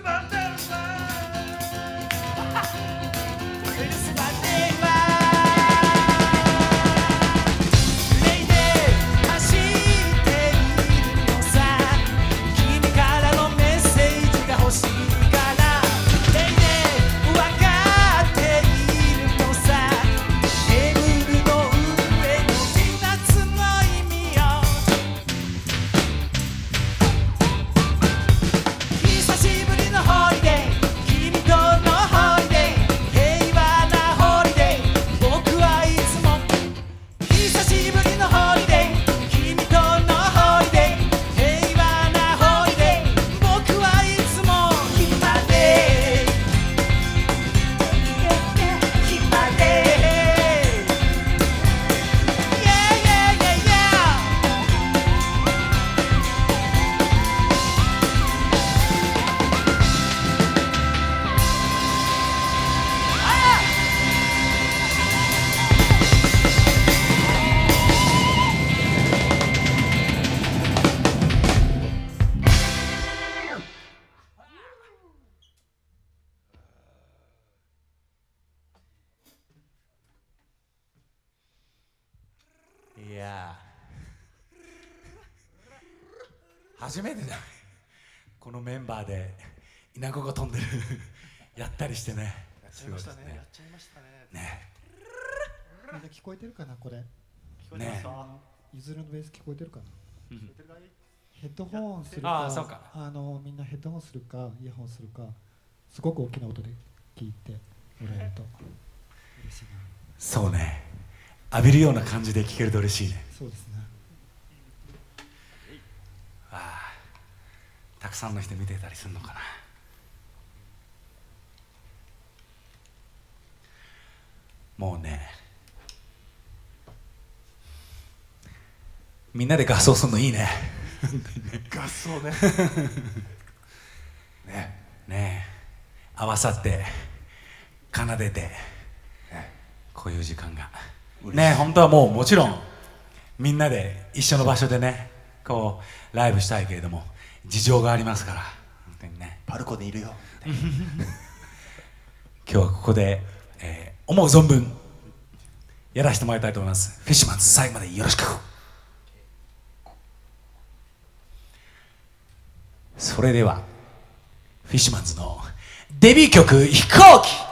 about that. いや。初めてだ。このメンバーで稲子が飛んでる。やったりしてね。やっちゃいましたね。やっちゃいましたね。ね。みんな聞こえてるかなこれ。聞こえてます。かゆずるのベース聞こえてるかな？聞こえてるかい？ヘッドホンするあかあそうか。あのみんなヘッドホンするかイヤホンするかすごく大きな音で聞いてもらえると嬉しいな。そうね浴びるような感じで聴けると嬉しいね。そうですね。ああたくさんの人見てたりするのかな。もうねみんなで合奏するのいいね。合奏ね。ねねえ。合わさって奏でてこういう時間がねえ本当はもうもちろんみんなで一緒の場所でねこうライブしたいけれども事情がありますから本当にね。パルコでいるよ。今日はここで、えー思う存分やらせてもらいたいと思います。フィッシュマンズ最後までよろしく。それではフィッシュマンズのデビュー曲「飛行機」